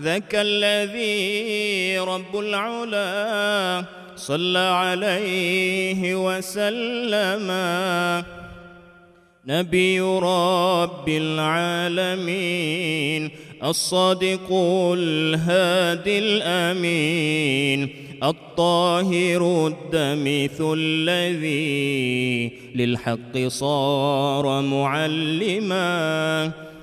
ذاك الذي رب العلا صلى عليه وسلم. نبي رب العالمين الصادق الهادي الأمين الطاهر الدمث الذي للحق صار معلما.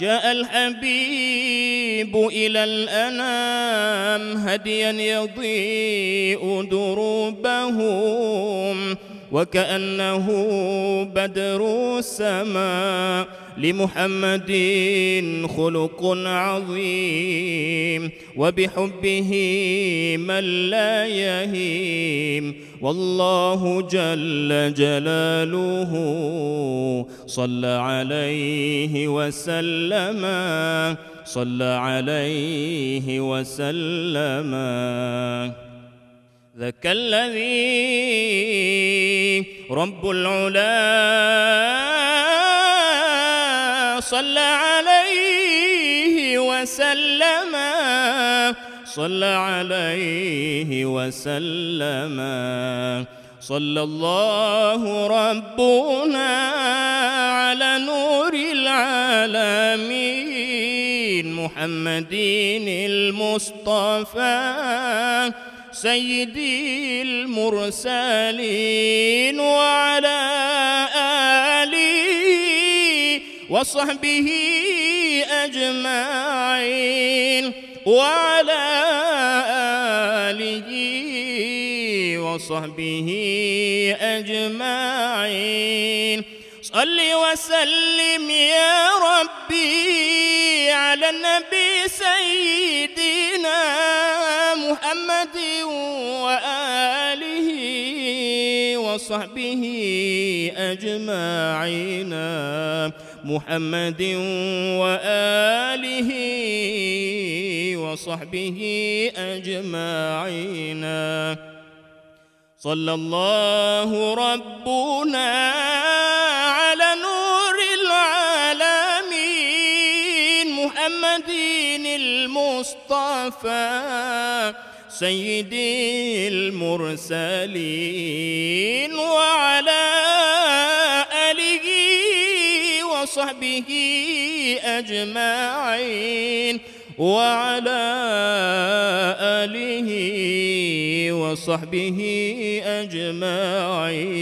جاء الحبيب إلى الأنام هديا يضيء دروبهم وكأنه بدر السماء لمحمد خلق عظيم وبحبه من لا يهيم والله جل جلاله صلى عليه وسلم صلى عليه وسلم ذاك الذي رب العلا صلى عليه وسلم صلى عليه وسلم. صلى الله ربنا على نور العالمين محمد المصطفى. سيدي المرسلين وعلى آله وصحبه أجمعين وعلى آله وصحبه أجمعين. صل وسلم يا ربي على النبي سيدنا محمد وآله وصحبه أجمعين محمد وآله وصحبه أجمعين. صلى الله ربنا محمد المصطفى سيدي المرسلين وعلى آله وصحبه أجمعين وعلى آله وصحبه أجمعين.